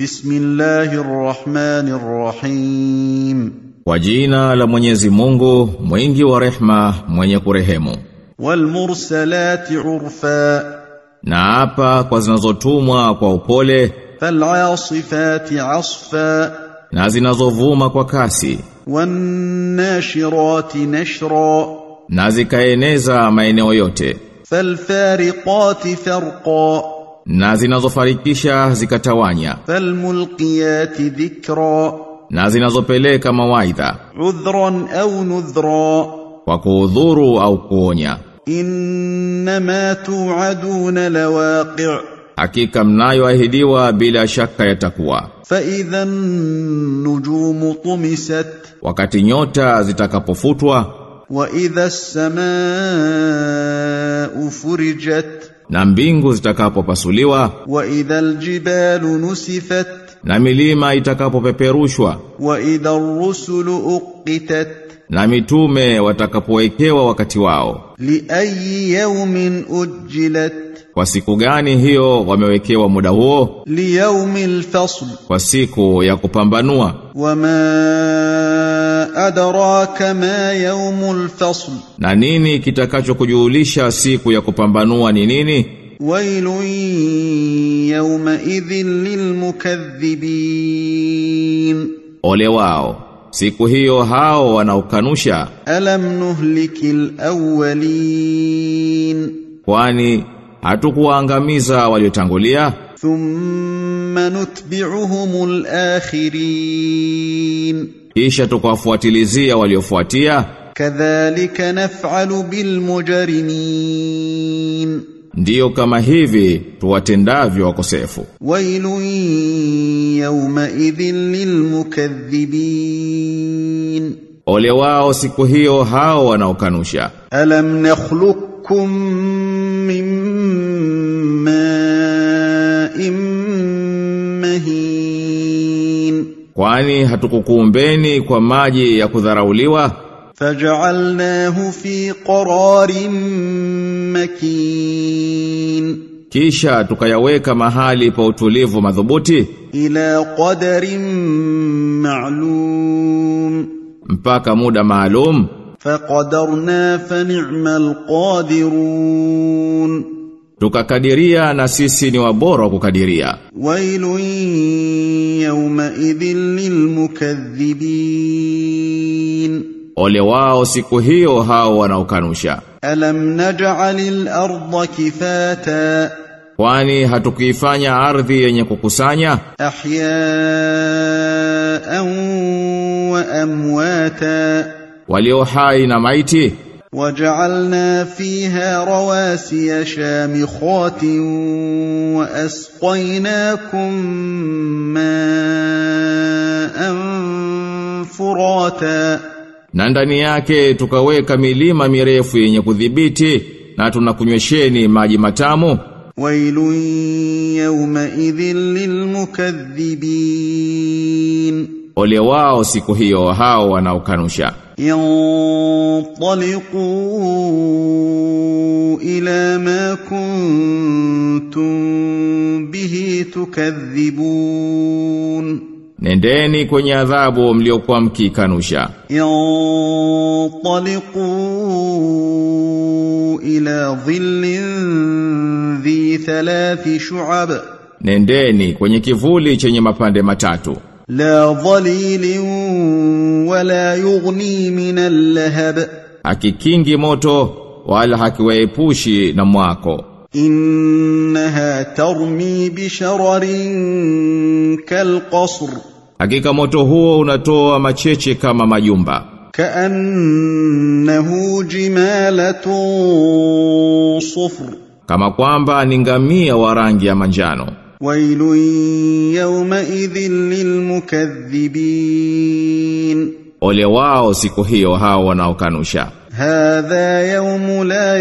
بسم الله الرحمن الرحيم Kwa jina la Mwenyezi Mungu, mwingi wa rehma, mwenye kurehemu. والمرسلات عرفا Na hapa kwa zinazotumwa kwa upole فالعاصفات عصفا na zinazovuma kwa kasi والناشرات نشرا na zikaeneza maeneo yote فالفارقات فرقا na zinazofarikisha zikatawanya. Falmulqiyati dhikra. Na zinazopeleka mawaidha. Udhran au nudhra. Kwa kuudhuru au kuonya. Inma tu'aduna lawaqi' hakika mnayoahidiwa bila shaka yatakuwa. Fa idhan nujumu tumisat. Wakati nyota zitakapofutwa. Wa idha as-samaa'u furijat na mbingu zitakapopasuliwa wa idhal jibalu nusifat na milima itakapopeperushwa wa idhar rusulu uqitat na mitume watakapowekewa wakati wao. li ayi yawmin ujilat kwa siku gani hiyo wamewekewa muda huo? li yawmil fasl kwa siku ya kupambanua. wama adraka ma yawmul fasl na nini kitakachokujulisha siku ya kupambanua ni nini? wailun yawma idhin lilmukaththibin ole wao siku hiyo hao wanaukanusha alam nuhlikil awwalin kwani hatukuangamiza waliotangulia? thumma nutbi'uhumul akhirin kisha tukawafuatilizia waliofuatia. Kadhalika naf'alu bil mujrimin ndiyo kama hivi tuwatendavyo wakosefu. Wailu yawma idhil lil mukaththibin ole wao siku hiyo hao wanaokanusha. Alam nakhluqukum mimma Kwani hatukukuumbeni kwa maji ya kudharauliwa? Faj'alnahu fi qararin makin. Kisha tukayaweka mahali pa utulivu madhubuti ila qadarin ma'lum. Mpaka muda maalum. Faqadarna fa ni'mal qadirun. Tukakadiria na sisi ni wabora kukadiria. Wailu yawma idhil lilmukaththibin. Ole wao siku hiyo hao wanaokanusha. Alam naj'alil arda kifata. Kwani hatukuifanya ardhi yenye kukusanya? Ahya'an wa amwata. Walio hai na maiti? وجعلنا فيها رواسي شامخات واسقيناكم ماء فراتا na ndani yake tukaweka milima mirefu yenye kudhibiti na tunakunywesheni maji matamu ويل يومئذ للمكذبين ole wao siku hiyo hao wanaokanusha انطلقوا الى ما كنتم به تكذبون nendeni kwenye adhabu mliokuwa mkikanusha انطلقوا الى ظل ذي ثلاث شعب nendeni kwenye kivuli chenye mapande matatu la dhalilin wala yughni min al-lahab hakikingi moto wala hakiwaepushi na mwako. innaha tarmi bishararin kalqasr hakika moto huo unatoa macheche kama majumba. kaannahu jimalatun sufr kama kwamba ni ngamia wa rangi ya manjano. ويل يومئذ للمكذبين ole wao siku hiyo hao wanaokanusha هذا يوم لا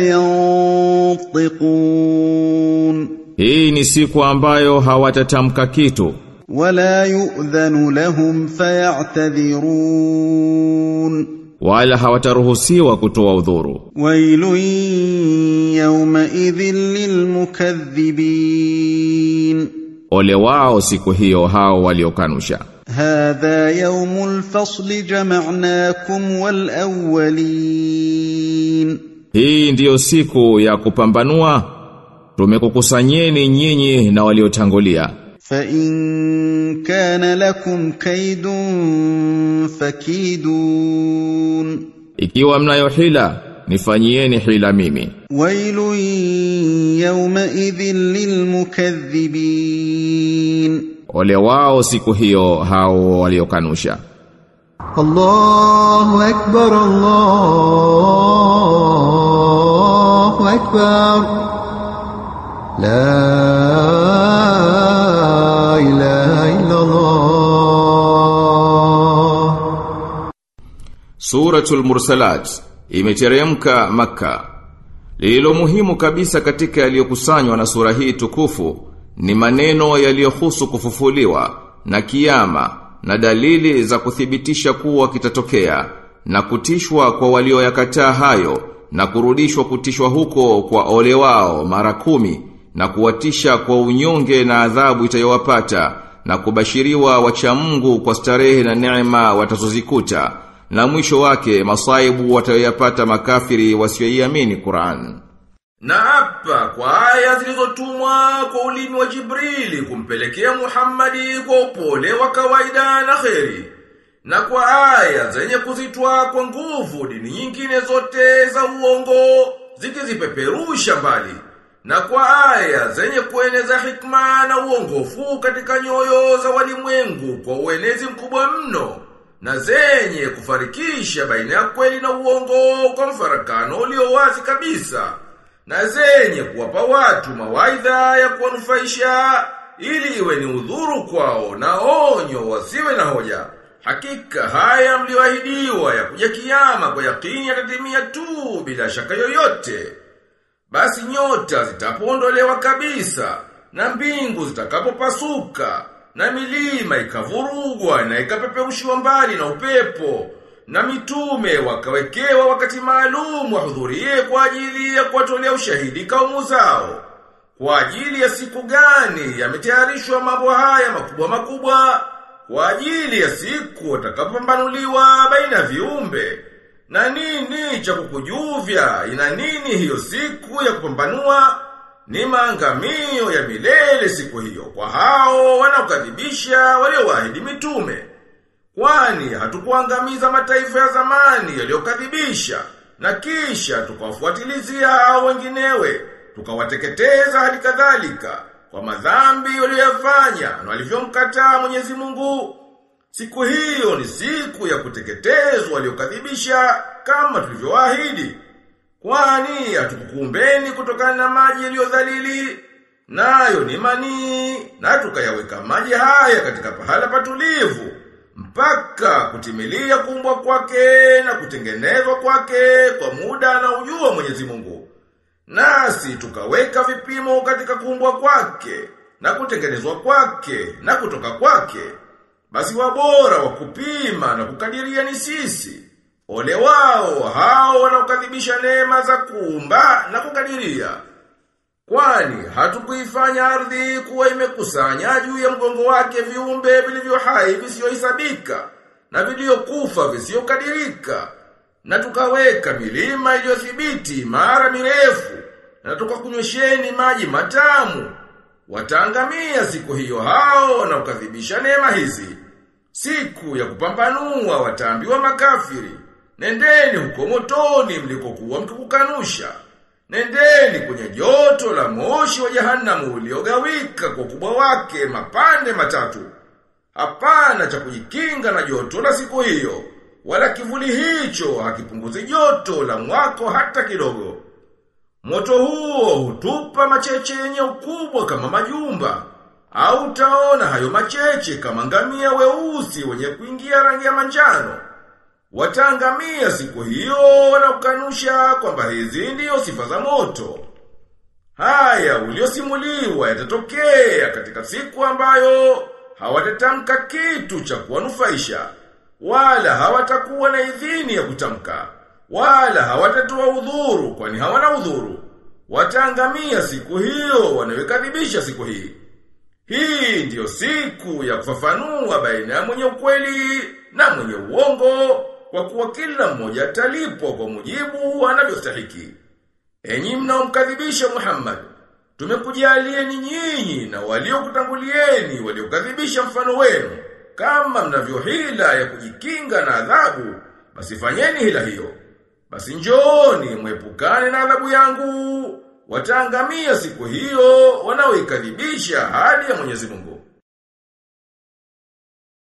ينطقون hii ni siku ambayo hawatatamka kitu ولا يؤذن لهم فيعتذرون wala hawataruhusiwa kutoa udhuru. Wailu yawma idhil lilmukaththibin, ole wao siku hiyo hao waliokanusha. Hadha yawmul fasli jama'nakum wal awwalin, hii ndiyo siku ya kupambanua, tumekukusanyeni nyinyi na waliotangulia. فإن كان لكم كيد فكيدون Ikiwa mnayo hila, nifanyieni hila mimi. ويل يومئذ للمكذبين Ole wao siku hiyo hao waliokanusha. الله أكبر الله أكبر لا ilaha illa Allah Suratul Mursalat imeteremka maka Lilo muhimu kabisa katika yaliyokusanywa na sura hii tukufu ni maneno yaliyohusu kufufuliwa na kiyama na dalili za kuthibitisha kuwa kitatokea na kutishwa kwa walioyakataa hayo na kurudishwa kutishwa huko kwa ole wao mara kumi na kuwatisha kwa unyonge na adhabu itayowapata na kubashiriwa wacha Mungu kwa starehe na neema watazozikuta na mwisho wake masaibu watayoyapata makafiri wasioiamini Qur'an. Na hapa kwa aya zilizotumwa kwa ulimi wa Jibrili kumpelekea Muhammadi kwa upole wa kawaida na kheri. Na kwa aya zenye kuzitwa kwa nguvu dini nyingine zote za uongo zikizipeperusha mbali. Na kwa aya zenye kueneza hikma na uongofu katika nyoyo za walimwengu kwa uenezi mkubwa mno na zenye kufarikisha baina ya kweli na uongo kwa mfarakano ulio wazi kabisa na zenye kuwapa watu mawaidha ya kuwanufaisha ili iwe ni udhuru kwao na onyo wasiwe na hoja. Hakika haya mliyoahidiwa ya kuja kiama kwa yakini yatatimia tu bila shaka yoyote. Basi nyota zitapondolewa kabisa na mbingu zitakapopasuka na milima ikavurugwa na ikapeperushiwa mbali na upepo na mitume wakawekewa wakati maalum wahudhurie kwa ajili ya kuwatolea ushahidi kaumu zao. Kwa ajili ya siku gani yametayarishwa mambo haya makubwa makubwa? Kwa ajili ya siku watakapopambanuliwa baina viumbe. Na nini cha kukujuvya? Ina nini hiyo siku ya kupambanua? Ni maangamio ya milele siku hiyo kwa hao wanaokadhibisha waliowaahidi mitume. Kwani hatukuangamiza mataifa ya zamani yaliyokadhibisha na kisha tukawafuatilizia hao wenginewe, tukawateketeza hadi kadhalika kwa madhambi waliyofanya na walivyomkataa Mwenyezi Mungu. Siku hiyo ni siku ya kuteketezwa waliokadhibisha kama tulivyoahidi. Kwani hatukukumbeni kutokana na maji yaliyodhalili nayo ni manii na tukayaweka maji haya katika pahala patulivu mpaka kutimilia kumbwa kwake na kutengenezwa kwake kwa muda na ujua Mwenyezi Mungu. Nasi tukaweka vipimo katika kuumbwa kwake na kutengenezwa kwake na kutoka kwake. Basi wabora wa kupima na kukadiria ni sisi. Ole wao hao wanaokadhibisha neema za kuumba na kukadiria. Kwani hatukuifanya ardhi kuwa imekusanya juu ya mgongo wake viumbe vilivyo hai visiyohesabika na vilivyokufa visiyokadirika na tukaweka milima iliyothibiti mara mirefu na tukakunywesheni maji matamu wataangamia siku hiyo hao wanaokadhibisha neema hizi siku ya kupambanua wataambiwa makafiri nendeni huko motoni mlikokuwa mkikukanusha Nendeni kwenye joto la moshi wa jahanamu uliogawika kwa ukubwa wake mapande matatu. Hapana cha kujikinga na joto la siku hiyo, wala kivuli hicho hakipunguzi joto la mwako hata kidogo. Moto huo hutupa macheche yenye ukubwa kama majumba, au taona hayo macheche kama ngamia weusi wenye kuingia rangi ya manjano. Wataangamia siku hiyo wanakukanusha kwamba hizi ndiyo sifa za moto. Haya uliosimuliwa yatatokea katika siku ambayo hawatatamka kitu cha kuwanufaisha, wala hawatakuwa na idhini ya kutamka, wala hawatatoa udhuru kwani hawana udhuru. Wataangamia siku hiyo wanayokadhibisha siku hii. Hii ndiyo siku ya kufafanua baina ya mwenye ukweli na mwenye uongo kwa kuwa kila mmoja atalipwa kwa mujibu anavyostahiki. Enyi mnaomkadhibisha Muhammad, tumekujalieni nyinyi na waliokutangulieni waliokadhibisha mfano wenu. Kama mnavyo hila ya kujikinga na adhabu, basi fanyeni hila hiyo. Basi njooni mwepukane na adhabu yangu. Wataangamia siku hiyo wanaoikadhibisha hali ya Mwenyezi Mungu.